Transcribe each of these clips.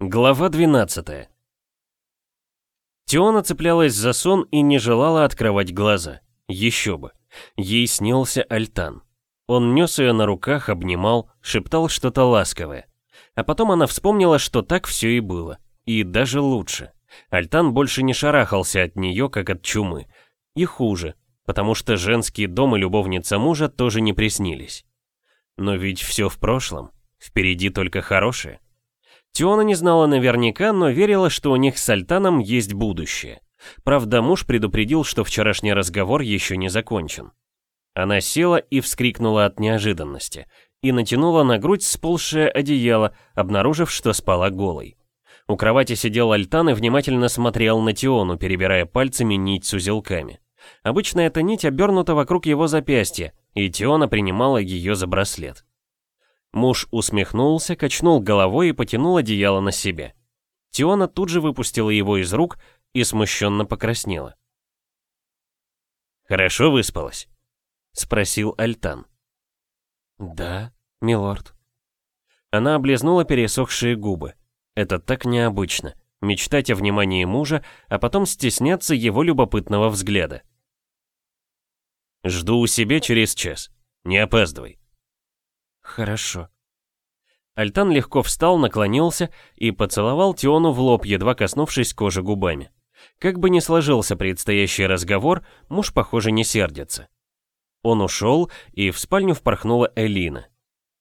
Глава 12 Теона цеплялась за сон и не желала открывать глаза. Еще бы. Ей снился Альтан. Он нес ее на руках, обнимал, шептал что-то ласковое. А потом она вспомнила, что так все и было. И даже лучше. Альтан больше не шарахался от нее, как от чумы. И хуже, потому что женский дом и любовница мужа тоже не приснились. Но ведь все в прошлом. Впереди только хорошее. Тиона не знала наверняка, но верила, что у них с Альтаном есть будущее. Правда, муж предупредил, что вчерашний разговор еще не закончен. Она села и вскрикнула от неожиданности, и натянула на грудь сползшее одеяло, обнаружив, что спала голой. У кровати сидел Альтан и внимательно смотрел на Тиону, перебирая пальцами нить с узелками. Обычно эта нить обернута вокруг его запястья, и Тиона принимала ее за браслет. Муж усмехнулся, качнул головой и потянул одеяло на себе. Тиона тут же выпустила его из рук и смущенно покраснела. «Хорошо выспалась?» — спросил Альтан. «Да, милорд». Она облизнула пересохшие губы. Это так необычно. Мечтать о внимании мужа, а потом стесняться его любопытного взгляда. «Жду у себя через час. Не опаздывай». «Хорошо». Альтан легко встал, наклонился и поцеловал Тиону в лоб, едва коснувшись кожи губами. Как бы ни сложился предстоящий разговор, муж, похоже, не сердится. Он ушел, и в спальню впорхнула Элина.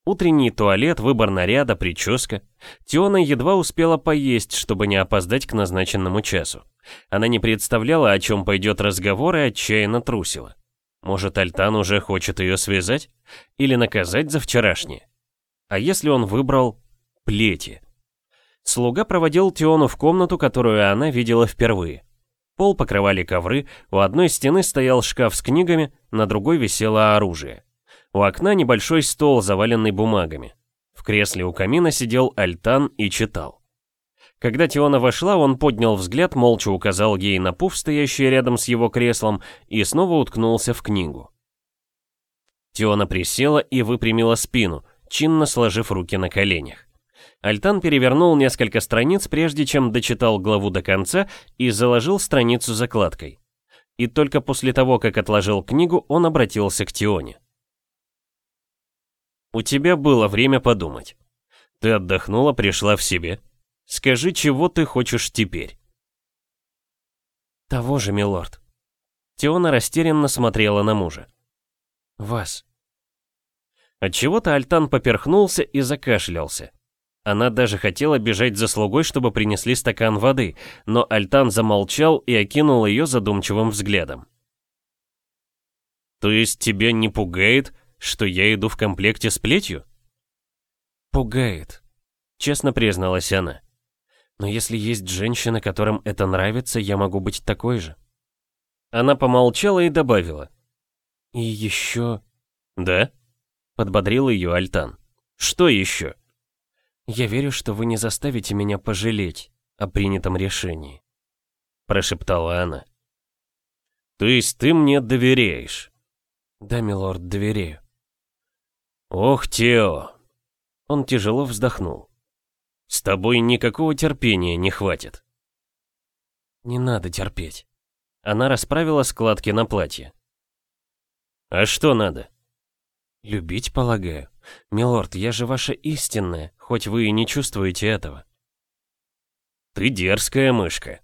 Утренний туалет, выбор наряда, прическа. Тиона едва успела поесть, чтобы не опоздать к назначенному часу. Она не представляла, о чем пойдет разговор, и отчаянно трусила. Может, Альтан уже хочет ее связать? Или наказать за вчерашнее? А если он выбрал плети? Слуга проводил Тиону в комнату, которую она видела впервые. Пол покрывали ковры, у одной стены стоял шкаф с книгами, на другой висело оружие. У окна небольшой стол, заваленный бумагами. В кресле у камина сидел Альтан и читал. Когда Тиона вошла, он поднял взгляд, молча указал ей на пуф, стоящий рядом с его креслом, и снова уткнулся в книгу. Тиона присела и выпрямила спину, чинно сложив руки на коленях. Альтан перевернул несколько страниц, прежде чем дочитал главу до конца и заложил страницу закладкой. И только после того, как отложил книгу, он обратился к Тионе. «У тебя было время подумать. Ты отдохнула, пришла в себе. Скажи, чего ты хочешь теперь?» «Того же, милорд». Тиона растерянно смотрела на мужа. «Вас». Отчего-то Альтан поперхнулся и закашлялся. Она даже хотела бежать за слугой, чтобы принесли стакан воды, но Альтан замолчал и окинул ее задумчивым взглядом. «То есть тебя не пугает, что я иду в комплекте с плетью?» «Пугает», — честно призналась она. «Но если есть женщины, которым это нравится, я могу быть такой же». Она помолчала и добавила. «И еще...» «Да?» — подбодрил ее Альтан. «Что еще?» «Я верю, что вы не заставите меня пожалеть о принятом решении», — прошептала она. «То есть ты мне доверяешь?» «Да, милорд, доверяю». «Ох, Тео!» Он тяжело вздохнул. «С тобой никакого терпения не хватит». «Не надо терпеть». Она расправила складки на платье. «А что надо?» «Любить, полагаю. Милорд, я же ваша истинная, хоть вы и не чувствуете этого». «Ты дерзкая мышка».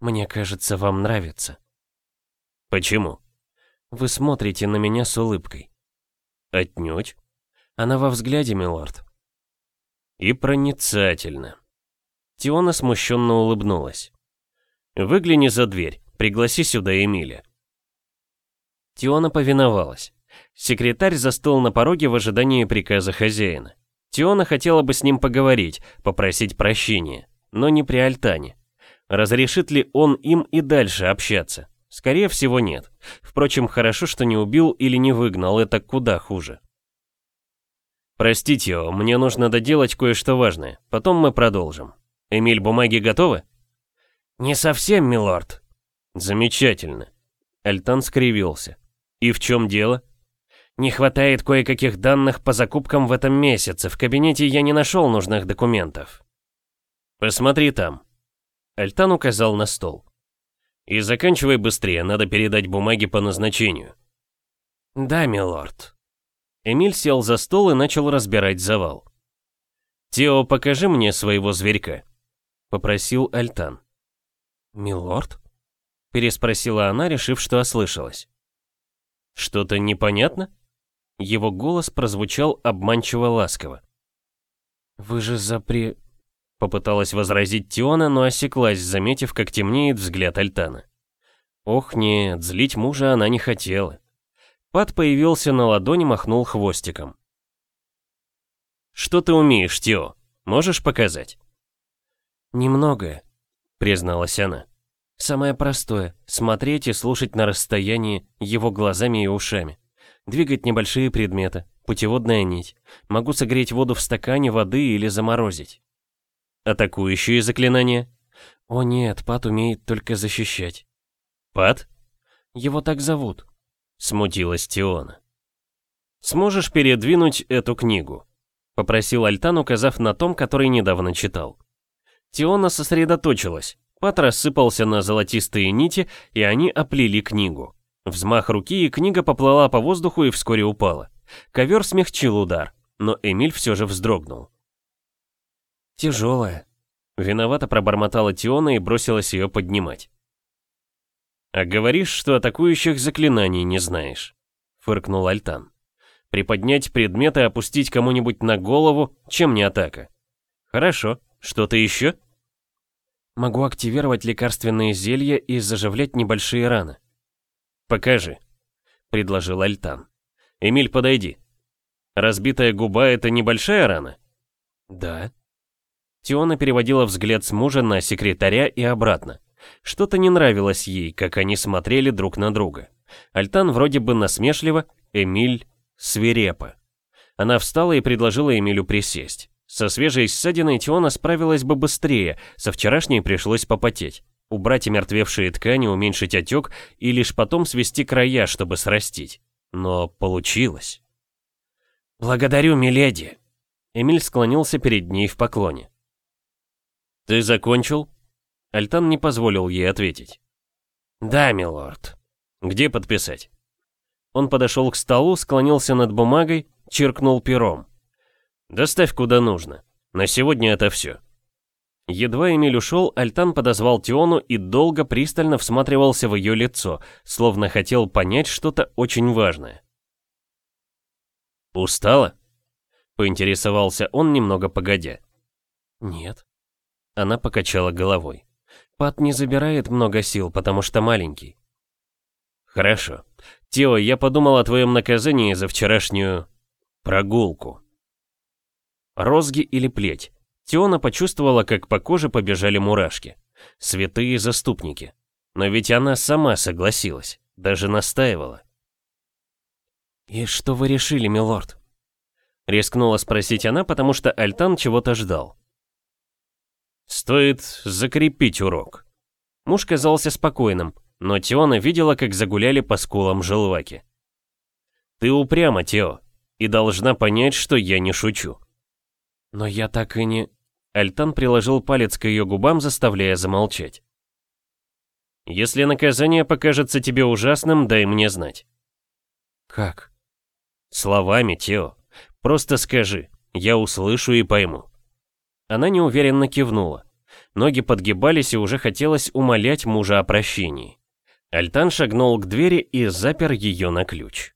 «Мне кажется, вам нравится». «Почему?» «Вы смотрите на меня с улыбкой». «Отнюдь». «Она во взгляде, милорд». «И проницательно». Тиона смущенно улыбнулась. «Выгляни за дверь, пригласи сюда Эмиля». Тиона повиновалась. Секретарь застыл на пороге в ожидании приказа хозяина. Тиона хотела бы с ним поговорить, попросить прощения, но не при Альтане. Разрешит ли он им и дальше общаться? Скорее всего, нет. Впрочем, хорошо, что не убил или не выгнал, это куда хуже. «Простите, мне нужно доделать кое-что важное. Потом мы продолжим. Эмиль, бумаги готовы?» «Не совсем, милорд». «Замечательно». Альтан скривился. «И в чем дело?» Не хватает кое-каких данных по закупкам в этом месяце. В кабинете я не нашел нужных документов. «Посмотри там». Альтан указал на стол. «И заканчивай быстрее, надо передать бумаги по назначению». «Да, милорд». Эмиль сел за стол и начал разбирать завал. «Тео, покажи мне своего зверька», — попросил Альтан. «Милорд?» — переспросила она, решив, что ослышалась. «Что-то непонятно?» Его голос прозвучал обманчиво ласково. «Вы же запре...» Попыталась возразить Тиона, но осеклась, заметив, как темнеет взгляд Альтана. Ох нет, злить мужа она не хотела. Пат появился на ладони, махнул хвостиком. «Что ты умеешь, Тио? Можешь показать?» «Немногое», — призналась она. «Самое простое — смотреть и слушать на расстоянии его глазами и ушами. Двигать небольшие предметы, путеводная нить. Могу согреть воду в стакане воды или заморозить. Атакующие заклинания? О нет, Пат умеет только защищать. Пат? Его так зовут. Смутилась Тиона. Сможешь передвинуть эту книгу? Попросил Альтан, указав на том, который недавно читал. Тиона сосредоточилась. Пат рассыпался на золотистые нити, и они оплели книгу. Взмах руки, и книга поплыла по воздуху и вскоре упала. Ковер смягчил удар, но Эмиль все же вздрогнул. «Тяжелая». Виновато пробормотала Тиона и бросилась ее поднимать. «А говоришь, что атакующих заклинаний не знаешь», — фыркнул Альтан. «Приподнять предмет и опустить кому-нибудь на голову, чем не атака. Хорошо, что-то еще?» «Могу активировать лекарственные зелья и заживлять небольшие раны». «Покажи», — предложил Альтан. «Эмиль, подойди. Разбитая губа — это небольшая рана?» «Да», Тиона переводила взгляд с мужа на секретаря и обратно. Что-то не нравилось ей, как они смотрели друг на друга. Альтан вроде бы насмешливо, Эмиль свирепо. Она встала и предложила Эмилю присесть. Со свежей ссадиной Тиона справилась бы быстрее, со вчерашней пришлось попотеть. Убрать омертвевшие ткани, уменьшить отек и лишь потом свести края, чтобы срастить. Но получилось. «Благодарю, миледи!» Эмиль склонился перед ней в поклоне. «Ты закончил?» Альтан не позволил ей ответить. «Да, милорд». «Где подписать?» Он подошел к столу, склонился над бумагой, чиркнул пером. «Доставь куда нужно. На сегодня это все». Едва Эмиль ушел, Альтан подозвал Тиону и долго пристально всматривался в ее лицо, словно хотел понять что-то очень важное. «Устала?» — поинтересовался он немного погодя. «Нет». Она покачала головой. Пат не забирает много сил, потому что маленький. Хорошо. Тео, я подумал о твоем наказании за вчерашнюю прогулку. Розги или плеть? Теона почувствовала, как по коже побежали мурашки. Святые заступники. Но ведь она сама согласилась, даже настаивала. «И что вы решили, милорд?» Рискнула спросить она, потому что Альтан чего-то ждал. Стоит закрепить урок. Муж казался спокойным, но Теона видела, как загуляли по скулам желваки. Ты упряма, Тео, и должна понять, что я не шучу. Но я так и не... Альтан приложил палец к ее губам, заставляя замолчать. Если наказание покажется тебе ужасным, дай мне знать. Как? Словами, Тео. Просто скажи, я услышу и пойму. Она неуверенно кивнула. Ноги подгибались и уже хотелось умолять мужа о прощении. Альтан шагнул к двери и запер ее на ключ.